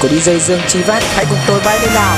của DJ Dương Chi Vát Hãy cùng tôi bay lên nào.